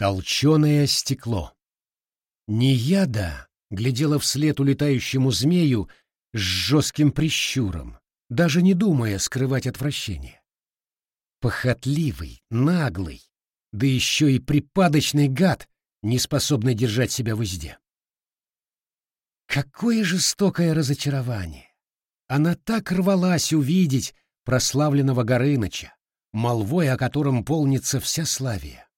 Толченое стекло. Нияда глядела вслед улетающему змею с жестким прищуром, даже не думая скрывать отвращение. Похотливый, наглый, да еще и припадочный гад, не способный держать себя в узде. Какое жестокое разочарование! Она так рвалась увидеть прославленного Горыныча, молвой о котором полнится вся Славия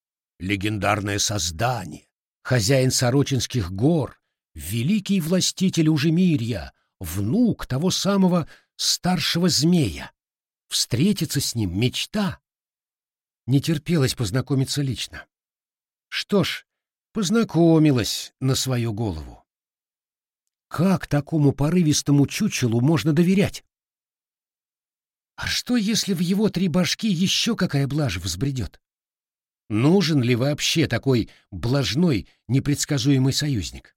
легендарное создание, хозяин Сорочинских гор, великий властитель Ужемирья, внук того самого старшего змея. Встретиться с ним — мечта. Не терпелось познакомиться лично. Что ж, познакомилась на свою голову. Как такому порывистому чучелу можно доверять? А что, если в его три башки еще какая блажь взбредет? Нужен ли вообще такой блажной, непредсказуемый союзник?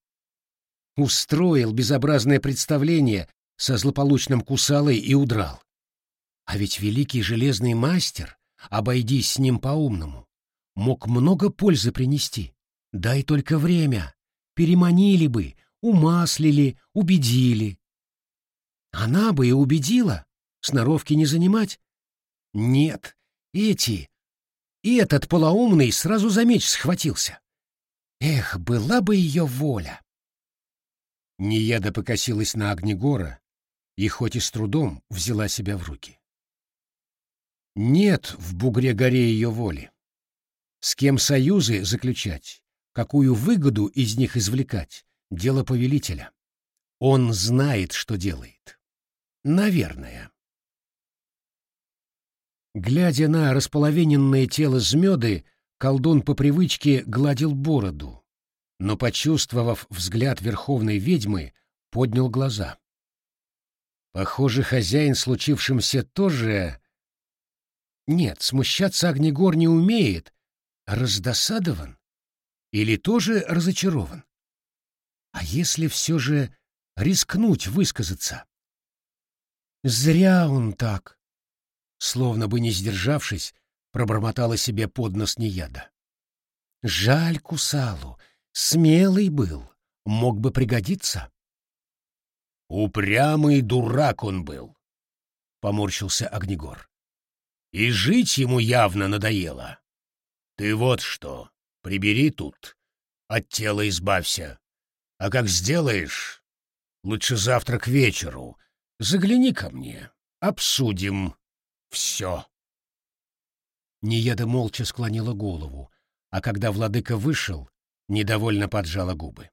Устроил безобразное представление со злополучным кусалой и удрал. А ведь великий железный мастер, обойдись с ним по-умному, мог много пользы принести. Дай только время, переманили бы, умаслили, убедили. Она бы и убедила, сноровки не занимать. Нет, эти и этот полоумный сразу за меч схватился. Эх, была бы ее воля! Неяда покосилась на Огнегора и хоть и с трудом взяла себя в руки. Нет в бугре-горе ее воли. С кем союзы заключать, какую выгоду из них извлекать — дело повелителя. Он знает, что делает. Наверное. Глядя на располовиненное тело змеды, колдун по привычке гладил бороду, но, почувствовав взгляд верховной ведьмы, поднял глаза. Похоже, хозяин случившимся тоже... Нет, смущаться Огнегор не умеет. Раздосадован? Или тоже разочарован? А если все же рискнуть высказаться? Зря он так словно бы не сдержавшись, пробормотала себе под нос неяда. Жаль Кусалу, смелый был, мог бы пригодиться. Упрямый дурак он был, поморщился Огнегор. И жить ему явно надоело. Ты вот что, прибери тут, от тела избавься. А как сделаешь, лучше завтра к вечеру, загляни ко мне, обсудим все. Нееда молча склонила голову, а когда владыка вышел, недовольно поджала губы.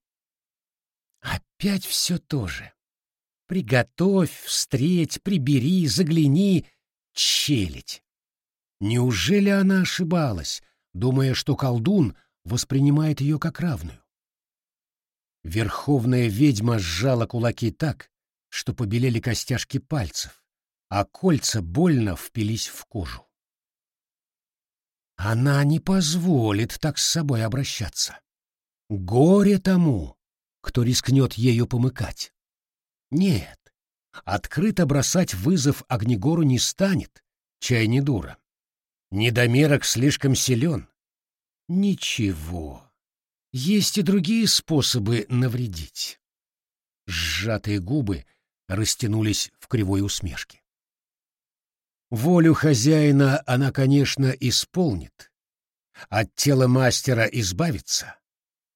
Опять все то же. Приготовь, встреть, прибери, загляни, челядь. Неужели она ошибалась, думая, что колдун воспринимает ее как равную? Верховная ведьма сжала кулаки так, что побелели костяшки пальцев а кольца больно впились в кожу. Она не позволит так с собой обращаться. Горе тому, кто рискнет ею помыкать. Нет, открыто бросать вызов Огнегору не станет, чай не дура. Недомерок слишком силен. Ничего, есть и другие способы навредить. Сжатые губы растянулись в кривой усмешке. Волю хозяина она, конечно, исполнит. От тела мастера избавится,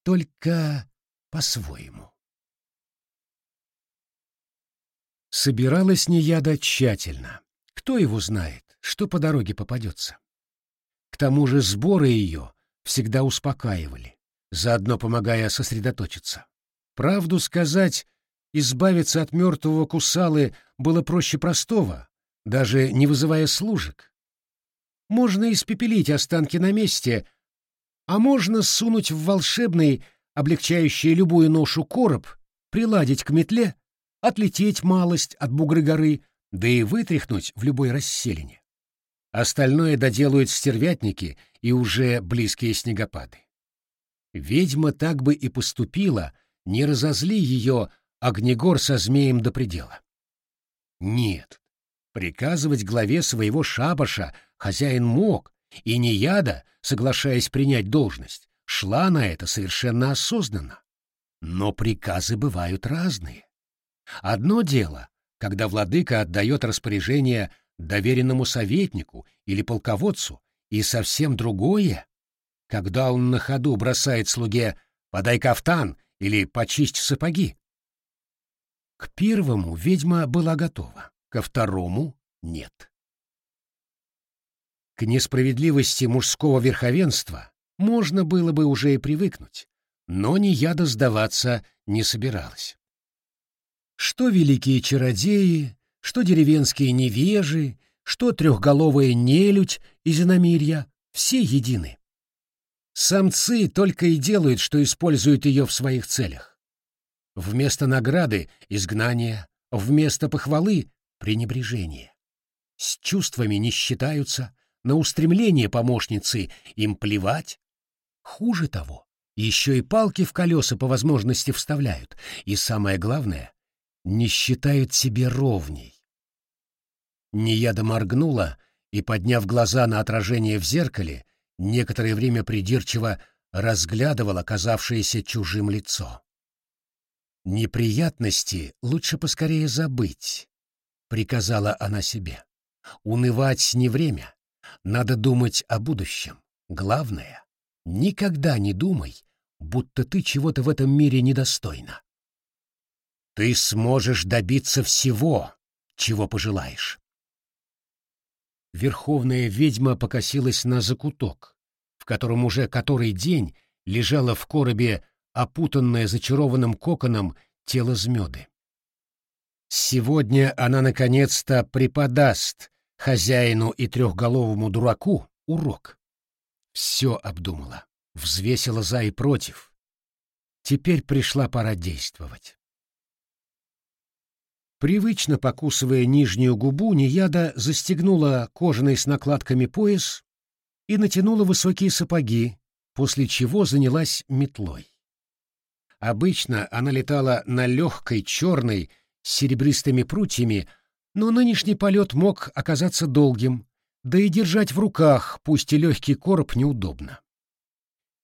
только по-своему. Собиралась Неяда тщательно. Кто его знает, что по дороге попадется. К тому же сборы ее всегда успокаивали, заодно помогая сосредоточиться. Правду сказать, избавиться от мертвого кусалы было проще простого, даже не вызывая служек. Можно испепелить останки на месте, а можно сунуть в волшебный, облегчающий любую ношу короб, приладить к метле, отлететь малость от бугры горы, да и вытряхнуть в любой расселине. Остальное доделают стервятники и уже близкие снегопады. Ведьма так бы и поступила, не разозли ее огнегор со змеем до предела. Нет, приказывать главе своего шабаша хозяин мог, и не яда, соглашаясь принять должность, шла на это совершенно осознанно. Но приказы бывают разные. Одно дело, когда владыка отдает распоряжение доверенному советнику или полководцу, и совсем другое, когда он на ходу бросает слуге «подай кафтан» или «почисть сапоги». К первому ведьма была готова, ко второму — нет. К несправедливости мужского верховенства можно было бы уже и привыкнуть, но ни яда сдаваться не собиралась. Что великие чародеи, что деревенские невежи, что трехголовая нелюдь из иномирья — все едины. Самцы только и делают, что используют ее в своих целях. Вместо награды — изгнание, вместо похвалы — пренебрежение. С чувствами не считаются, на устремление помощницы им плевать. Хуже того, еще и палки в колеса по возможности вставляют, и самое главное не считают себе ровней. Неяда моргнула и, подняв глаза на отражение в зеркале, некоторое время придирчиво разглядывала оказавшееся чужим лицо. «Неприятности лучше поскорее забыть», — приказала она себе. «Унывать не время. Надо думать о будущем. Главное, никогда не думай, будто ты чего-то в этом мире недостойна. Ты сможешь добиться всего, чего пожелаешь. Верховная ведьма покосилась на закуток, в котором уже который день лежало в коробе опутанное зачарованным коконом тело змеды. Сегодня она наконец-то преподаст хозяину и трехголовому дураку урок. Все обдумала, взвесила за и против. Теперь пришла пора действовать. Привычно покусывая нижнюю губу, Нияда застегнула кожаный с накладками пояс и натянула высокие сапоги, после чего занялась метлой. Обычно она летала на легкой черной с серебристыми прутьями, но нынешний полет мог оказаться долгим, да и держать в руках, пусть и легкий короб, неудобно.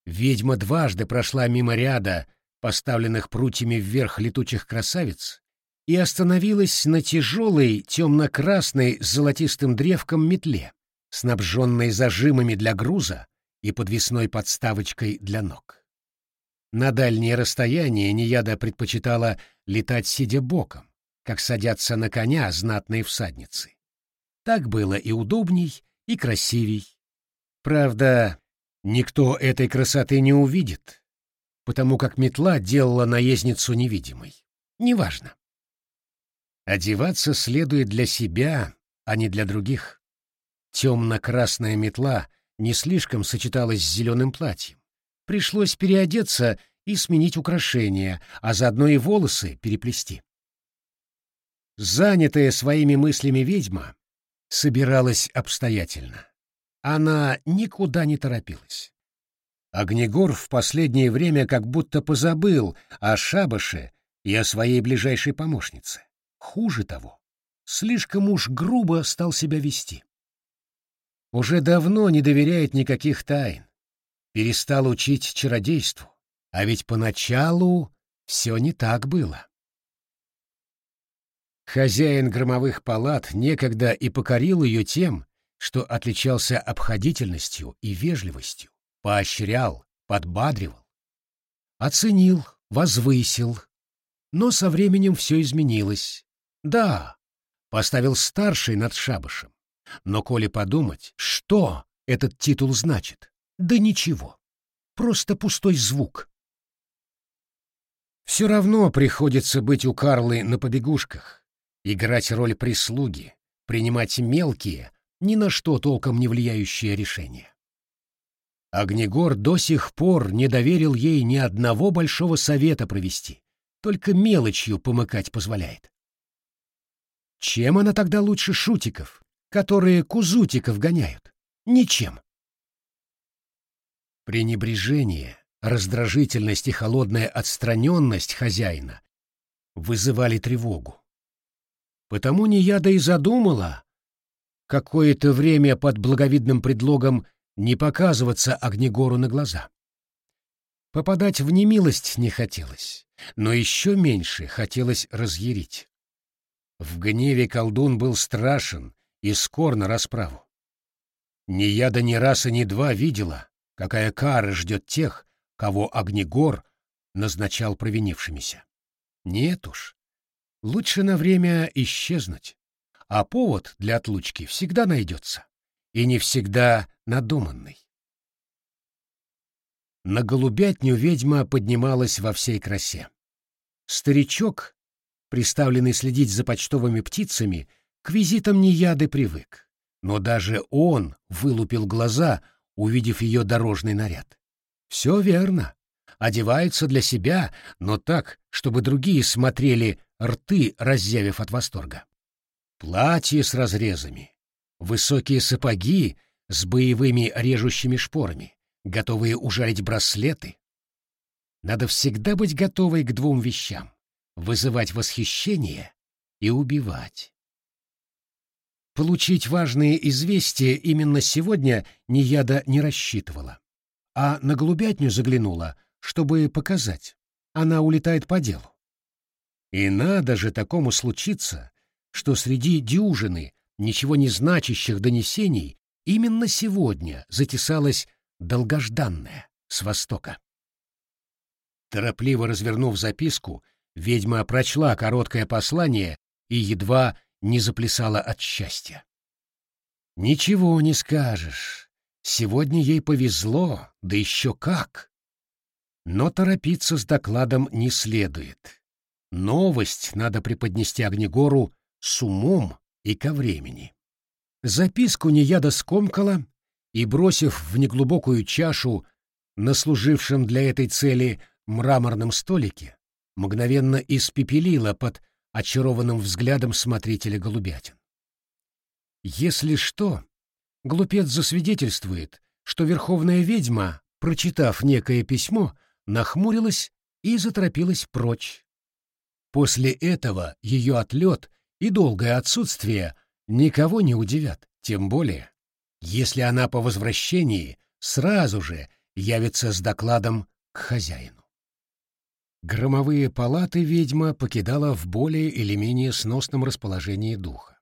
Ведьма дважды прошла мимо ряда поставленных прутьями вверх летучих красавиц и остановилась на тяжелой темно-красной с золотистым древком метле, снабженной зажимами для груза и подвесной подставочкой для ног. На дальние расстояния Нияда предпочитала летать сидя боком, как садятся на коня знатные всадницы. Так было и удобней, и красивей. Правда, никто этой красоты не увидит, потому как метла делала наездницу невидимой. Неважно. Одеваться следует для себя, а не для других. Темно-красная метла не слишком сочеталась с зеленым платьем. Пришлось переодеться и сменить украшения, а заодно и волосы переплести. Занятая своими мыслями ведьма собиралась обстоятельно. Она никуда не торопилась. Огнегор в последнее время как будто позабыл о шабаше и о своей ближайшей помощнице. Хуже того, слишком уж грубо стал себя вести. Уже давно не доверяет никаких тайн, перестал учить чародейству, а ведь поначалу все не так было. Хозяин громовых палат некогда и покорил ее тем, что отличался обходительностью и вежливостью, поощрял, подбадривал. Оценил, возвысил. Но со временем все изменилось. Да, поставил старший над шабашем. Но коли подумать, что этот титул значит? Да ничего. Просто пустой звук. Все равно приходится быть у Карлы на побегушках, играть роль прислуги, принимать мелкие, ни на что толком не влияющие решения. Огнегор до сих пор не доверил ей ни одного большого совета провести, только мелочью помыкать позволяет. Чем она тогда лучше шутиков, которые кузутиков гоняют? Ничем. Пренебрежение, раздражительность и холодная отстраненность хозяина вызывали тревогу. Потому Нияда и задумала какое-то время под благовидным предлогом не показываться Огнегору на глаза. Попадать в немилость не хотелось, но еще меньше хотелось разъярить. В гневе колдун был страшен и скор на расправу. Ни я да ни раз и ни два видела, какая кара ждет тех, кого Огнегор назначал провинившимися. Нет уж, лучше на время исчезнуть, а повод для отлучки всегда найдется, и не всегда надуманный. На голубятню ведьма поднималась во всей красе. Старичок, приставленный следить за почтовыми птицами, к визитам Нияды привык. Но даже он вылупил глаза, увидев ее дорожный наряд. Все верно. Одевается для себя, но так, чтобы другие смотрели, рты разъявив от восторга. Платье с разрезами, высокие сапоги с боевыми режущими шпорами, готовые ужалить браслеты. Надо всегда быть готовой к двум вещам — вызывать восхищение и убивать. Получить важные известия именно сегодня Нияда не рассчитывала, а на голубятню заглянула, чтобы показать. Она улетает по делу. И надо же такому случиться, что среди дюжины ничего не значащих донесений именно сегодня затесалась долгожданное, с востока. Торопливо развернув записку, ведьма прочла короткое послание и едва не заплясала от счастья. Ничего не скажешь. Сегодня ей повезло, да еще как. Но торопиться с докладом не следует. Новость надо преподнести Огнегору с умом и ко времени. Записку Неяда скомкала и, бросив в неглубокую чашу на служившем для этой цели мраморном столике, мгновенно испепелила под очарованным взглядом смотрителя голубятин. Если что, глупец засвидетельствует, что верховная ведьма, прочитав некое письмо, нахмурилась и заторопилась прочь. После этого ее отлет и долгое отсутствие никого не удивят, тем более, если она по возвращении сразу же явится с докладом к хозяину. Громовые палаты ведьма покидала в более или менее сносном расположении духа.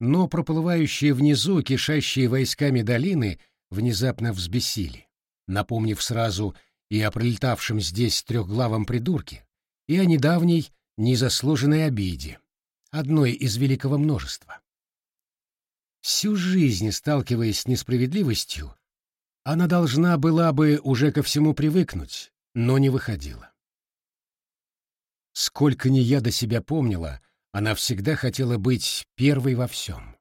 Но проплывающие внизу, кишащие войсками долины, внезапно взбесили, напомнив сразу и о прилетавшем здесь трехглавом придурке, и о недавней незаслуженной обиде, одной из великого множества. Всю жизнь, сталкиваясь с несправедливостью, она должна была бы уже ко всему привыкнуть, но не выходила. Сколько ни я до себя помнила, она всегда хотела быть первой во всем.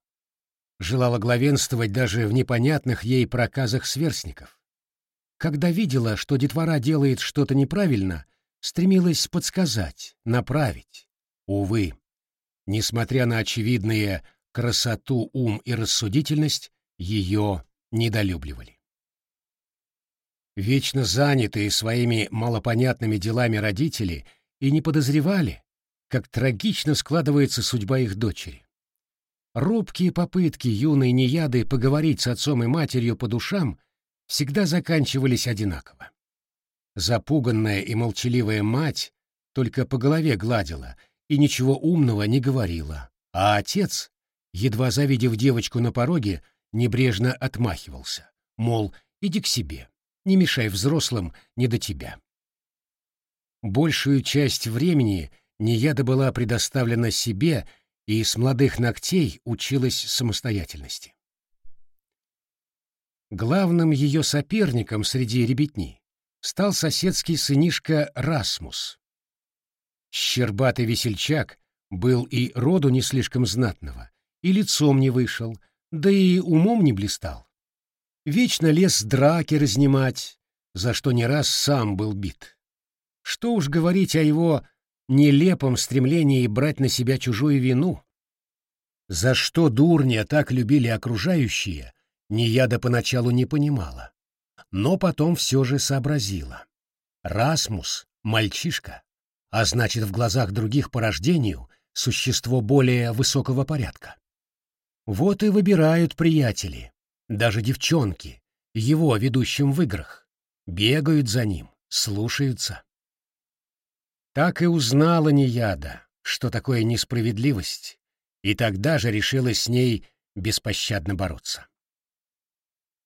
Желала главенствовать даже в непонятных ей проказах сверстников. Когда видела, что детвора делает что-то неправильно, стремилась подсказать, направить. Увы, несмотря на очевидные красоту, ум и рассудительность ее недолюбливали. Вечно занятые своими малопонятными делами родители и не подозревали, как трагично складывается судьба их дочери. Робкие попытки юной неяды поговорить с отцом и матерью по душам всегда заканчивались одинаково. Запуганная и молчаливая мать только по голове гладила и ничего умного не говорила, а отец едва завидев девочку на пороге, небрежно отмахивался, мол, иди к себе, не мешай взрослым не до тебя. Большую часть времени Нияда была предоставлена себе и с молодых ногтей училась самостоятельности. Главным ее соперником среди ребятни стал соседский сынишка Расмус. Щербатый весельчак был и роду не слишком знатного, и лицом не вышел, да и умом не блистал. Вечно лез драки разнимать, за что не раз сам был бит. Что уж говорить о его нелепом стремлении брать на себя чужую вину, За что дурня так любили окружающие, Нияда поначалу не понимала, но потом все же сообразила. Расмус — мальчишка, а значит, в глазах других по рождению существо более высокого порядка. Вот и выбирают приятели, даже девчонки, его ведущим в играх, бегают за ним, слушаются. Так и узнала Нияда, что такое несправедливость, и тогда же решила с ней беспощадно бороться.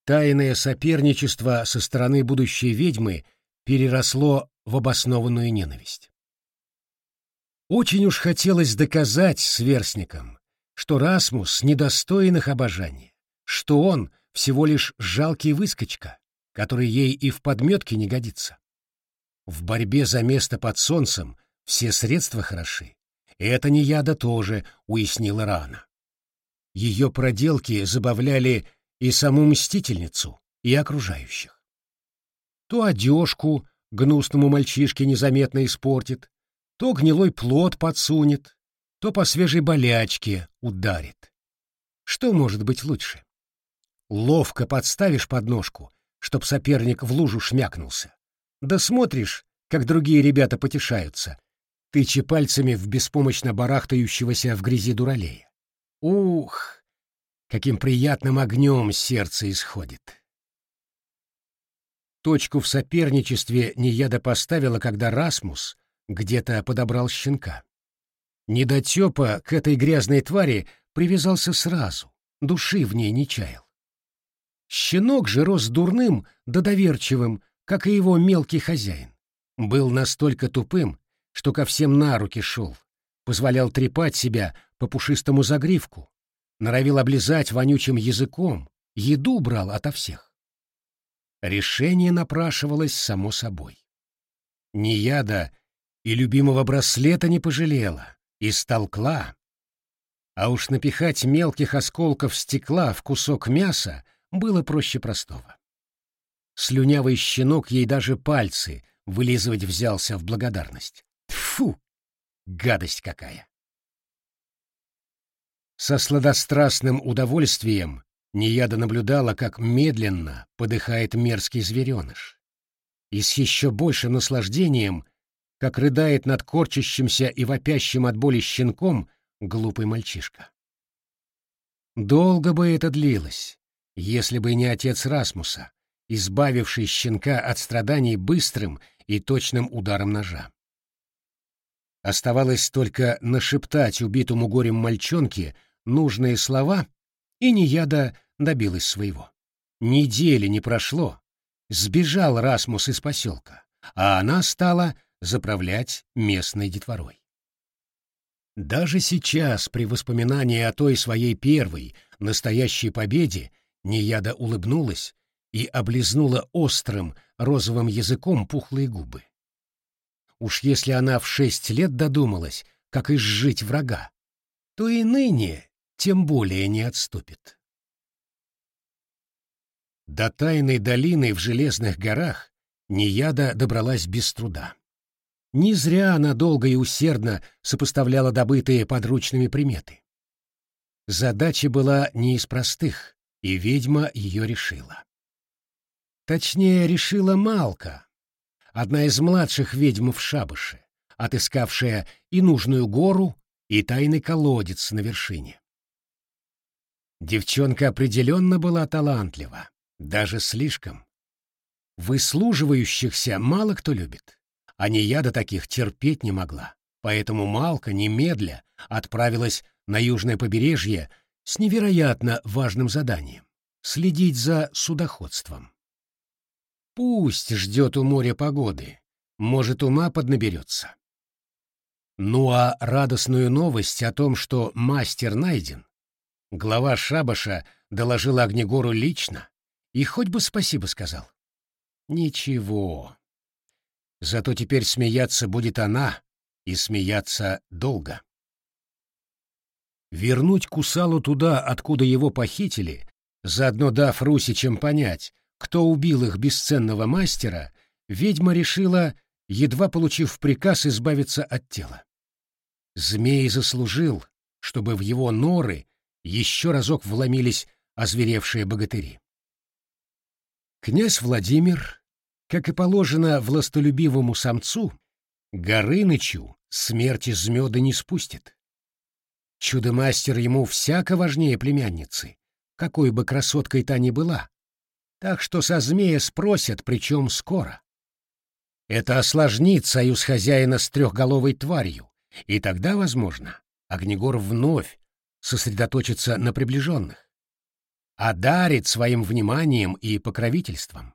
Тайное соперничество со стороны будущей ведьмы переросло в обоснованную ненависть. Очень уж хотелось доказать сверстникам, что Расмус недостоин их обожания, что он всего лишь жалкий выскочка, который ей и в подметке не годится. В борьбе за место под солнцем все средства хороши, это не яда тоже уяснила рано. Ее проделки забавляли и саму мстительницу, и окружающих. То одежку гнусному мальчишке незаметно испортит, то гнилой плод подсунет, то по свежей болячке ударит. Что может быть лучше? Ловко подставишь подножку, чтоб соперник в лужу шмякнулся. Да смотришь, как другие ребята потешаются, тыча пальцами в беспомощно барахтающегося в грязи дуралея. Ух, каким приятным огнем сердце исходит. Точку в соперничестве Неяда поставила, когда Расмус где-то подобрал щенка. Недотепа к этой грязной твари привязался сразу, души в ней не чаял. Щенок же рос дурным да доверчивым, как и его мелкий хозяин. Был настолько тупым, что ко всем на руки шел, позволял трепать себя по пушистому загривку, норовил облизать вонючим языком, еду брал ото всех. Решение напрашивалось само собой. Ни яда и любимого браслета не пожалела, и столкла. А уж напихать мелких осколков стекла в кусок мяса было проще простого. Слюнявый щенок ей даже пальцы вылизывать взялся в благодарность. Тфу! Гадость какая! Со сладострастным удовольствием Нияда наблюдала, как медленно подыхает мерзкий звереныш. И с еще большим наслаждением, как рыдает над корчащимся и вопящим от боли щенком глупый мальчишка. Долго бы это длилось, если бы не отец Расмуса, избавивший щенка от страданий быстрым и точным ударом ножа. Оставалось только нашептать убитому горем мальчонке нужные слова, и Нияда добилась своего. Недели не прошло, сбежал Расмус из поселка, а она стала заправлять местной детворой. Даже сейчас, при воспоминании о той своей первой, настоящей победе, Нияда улыбнулась и облизнула острым розовым языком пухлые губы. Уж если она в шесть лет додумалась, как изжить врага, то и ныне тем более не отступит. До тайной долины в Железных горах Нияда добралась без труда. Не зря она долго и усердно сопоставляла добытые подручными приметы. Задача была не из простых, и ведьма ее решила. Точнее, решила Малка, одна из младших ведьм в Шабыше, отыскавшая и нужную гору, и тайный колодец на вершине. Девчонка определенно была талантлива, даже слишком. Выслуживающихся мало кто любит, а не я до таких терпеть не могла, поэтому Малка немедля отправилась на южное побережье с невероятно важным заданием — следить за судоходством. Пусть ждет у моря погоды, может, ума поднаберется. Ну а радостную новость о том, что мастер найден, Глава шабаша доложил Огнегору лично и хоть бы спасибо сказал. Ничего. Зато теперь смеяться будет она, и смеяться долго. Вернуть Кусалу туда, откуда его похитили, заодно дав Русичам понять, кто убил их бесценного мастера, ведьма решила, едва получив приказ избавиться от тела. Змей заслужил, чтобы в его норы еще разок вломились озверевшие богатыри. Князь Владимир, как и положено властолюбивому самцу, Горынычу смерть из меда не спустит. Чудо-мастер ему всяко важнее племянницы, какой бы красоткой та ни была. Так что со змея спросят, причем скоро. Это осложнит союз хозяина с трехголовой тварью, и тогда, возможно, Огнегор вновь сосредоточится на приближенных, одарит своим вниманием и покровительством.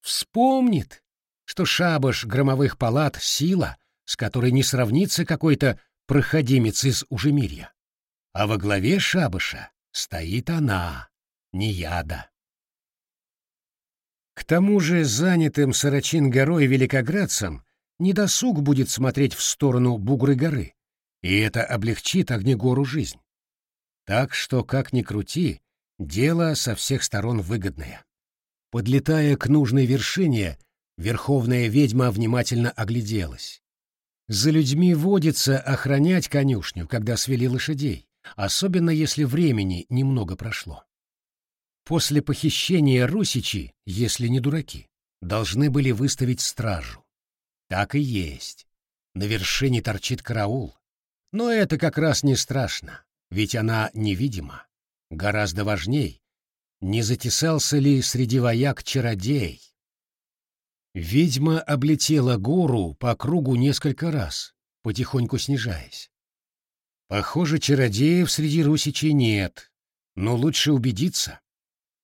Вспомнит, что шабаш громовых палат — сила, с которой не сравнится какой-то проходимец из Ужемирья. А во главе шабаша стоит она, не яда. К тому же занятым Сарачин горой великоградцам недосуг будет смотреть в сторону Бугры горы, и это облегчит Огнегору жизнь. Так что, как ни крути, дело со всех сторон выгодное. Подлетая к нужной вершине, верховная ведьма внимательно огляделась. За людьми водится охранять конюшню, когда свели лошадей, особенно если времени немного прошло. После похищения Русичи, если не дураки, должны были выставить стражу. Так и есть. На вершине торчит караул. Но это как раз не страшно, ведь она невидима. Гораздо важней, не затесался ли среди вояк чародей. Ведьма облетела гору по кругу несколько раз, потихоньку снижаясь. Похоже, чародеев среди русичей нет, но лучше убедиться,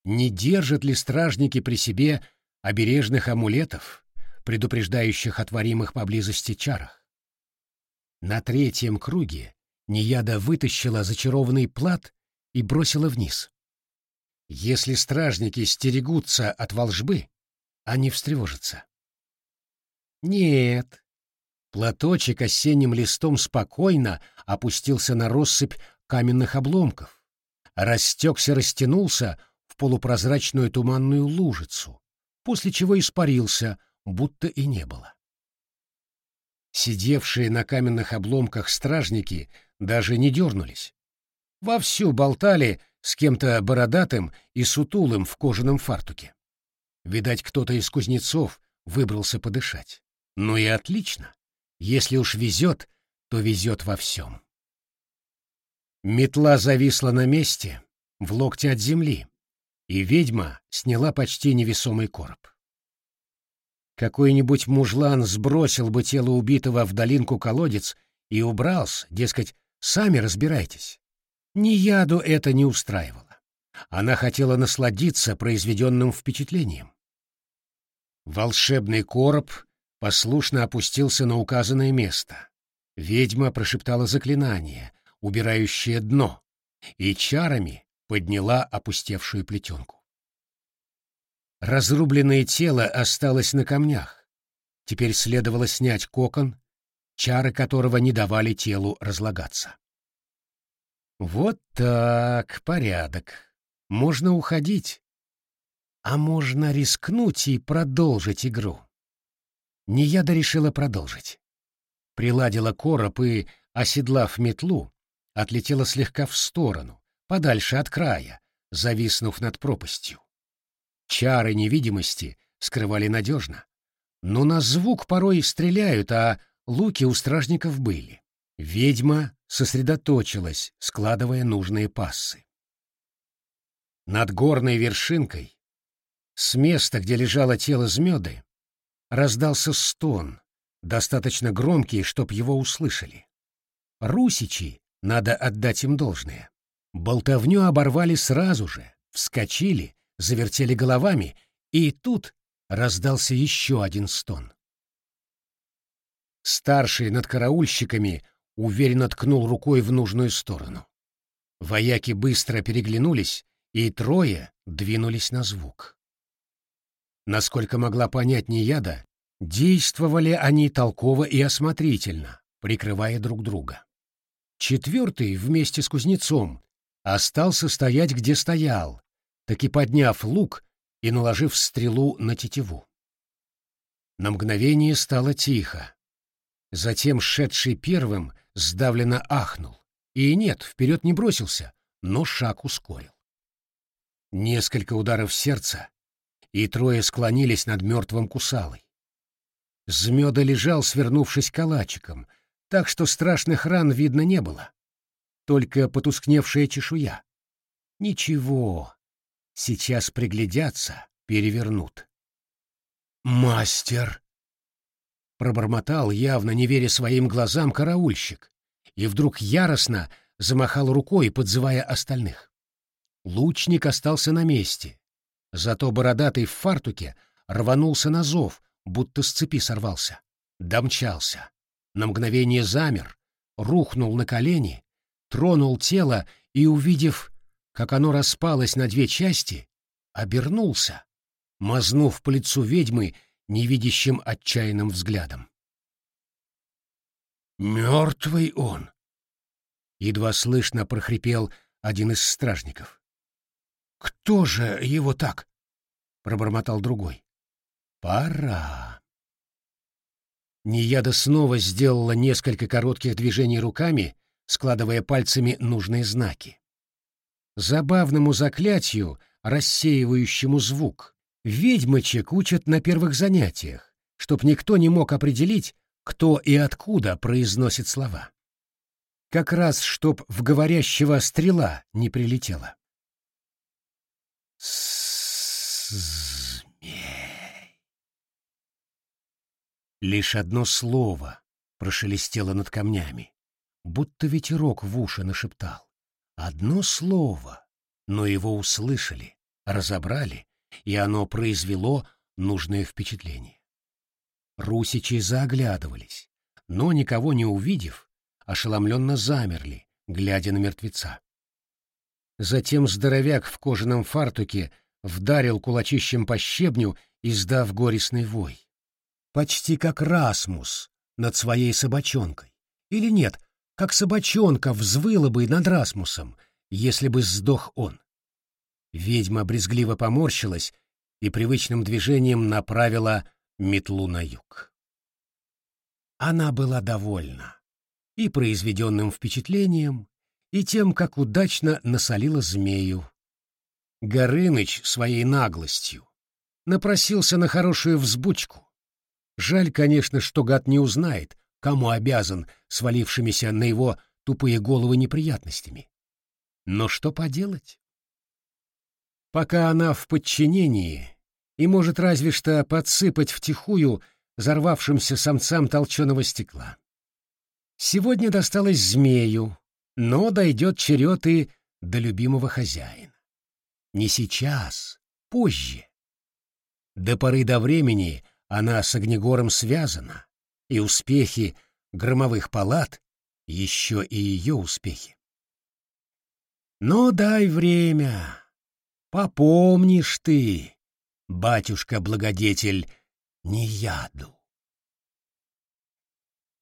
не держат ли стражники при себе обережных амулетов, предупреждающих о творимых поблизости чарах. На третьем круге Нияда вытащила зачарованный плат и бросила вниз. Если стражники стерегутся от волжбы, они встревожатся. Нет. Платочек осенним листом спокойно опустился на россыпь каменных обломков, растекся-растянулся в полупрозрачную туманную лужицу, после чего испарился, будто и не было. Сидевшие на каменных обломках стражники даже не дернулись. Вовсю болтали с кем-то бородатым и сутулым в кожаном фартуке. Видать, кто-то из кузнецов выбрался подышать. Ну и отлично. Если уж везет, то везет во всем. Метла зависла на месте, в локте от земли, и ведьма сняла почти невесомый короб. Какой-нибудь мужлан сбросил бы тело убитого в долинку колодец и убрался, дескать, сами разбирайтесь. Ни яду это не устраивало. Она хотела насладиться произведенным впечатлением. Волшебный короб послушно опустился на указанное место. Ведьма прошептала заклинание, убирающее дно, и чарами подняла опустевшую плетенку. Разрубленное тело осталось на камнях. Теперь следовало снять кокон, чары которого не давали телу разлагаться. Вот так, порядок. Можно уходить. А можно рискнуть и продолжить игру. Нияда решила продолжить. Приладила короб и, оседлав метлу, отлетела слегка в сторону, подальше от края, зависнув над пропастью. Чары невидимости скрывали надежно. Но на звук порой стреляют, а луки у стражников были. Ведьма сосредоточилась, складывая нужные пассы. Над горной вершинкой, с места, где лежало тело змеды, раздался стон, достаточно громкий, чтоб его услышали. Русичи, надо отдать им должное, Болтовню оборвали сразу же, вскочили, завертели головами, и тут раздался еще один стон. Старший над караульщиками уверенно ткнул рукой в нужную сторону. Вояки быстро переглянулись, и трое двинулись на звук. Насколько могла понять Нияда, действовали они толково и осмотрительно, прикрывая друг друга. Четвертый вместе с кузнецом остался стоять, где стоял, таки подняв лук и наложив стрелу на тетиву. На мгновение стало тихо. Затем шедший первым сдавленно ахнул, И нет, вперед не бросился, но шаг ускорил. Несколько ударов сердца, и трое склонились над мертвым кусалой. Змеда лежал, свернувшись калачиком, так что страшных ран видно не было. Только потускневшая чешуя. Ничего, сейчас приглядятся, перевернут. «Мастер!» — пробормотал, явно не веря своим глазам, караульщик, и вдруг яростно замахал рукой, подзывая остальных. Лучник остался на месте, зато бородатый в фартуке рванулся на зов, будто с цепи сорвался. Домчался. На мгновение замер, рухнул на колени, тронул тело и, увидев, как оно распалось на две части, обернулся, мазнув по лицу ведьмы невидящим отчаянным взглядом. «Мертвый он!» — едва слышно прохрипел один из стражников. «Кто же его так?» — пробормотал другой. «Пора». Нияда снова сделала несколько коротких движений руками, складывая пальцами нужные знаки. Забавному заклятию, рассеивающему звук, ведьмочек учат на первых занятиях, чтоб никто не мог определить, кто и откуда произносит слова. Как раз, чтоб в говорящего стрела не прилетела. Змей. Лишь одно слово прошелестело над камнями, будто ветерок в уши нашептал. Одно слово, но его услышали, разобрали, и оно произвело нужное впечатление. Русичи заоглядывались, но, никого не увидев, ошеломленно замерли, глядя на мертвеца. Затем здоровяк в кожаном фартуке вдарил кулачищем по щебню, издав горестный вой. Почти как Расмус над своей собачонкой. Или нет, как собачонка взвыла бы над Расмусом, если бы сдох он. Ведьма брезгливо поморщилась и привычным движением направила метлу на юг. Она была довольна и произведенным впечатлением, и тем, как удачно насолила змею. Горыныч своей наглостью напросился на хорошую взбучку. Жаль, конечно, что гад не узнает, кому обязан свалившимися на его тупые головы неприятностями. Но что поделать? Пока она в подчинении и может разве что подсыпать втихую взорвавшимся самцам толченого стекла. Сегодня досталось змею, но дойдет черед и до любимого хозяина. Не сейчас, позже. До поры до времени она с Огнегором связана, и успехи громовых палат — еще и ее успехи. Но дай время, попомнишь ты, батюшка-благодетель, не яду.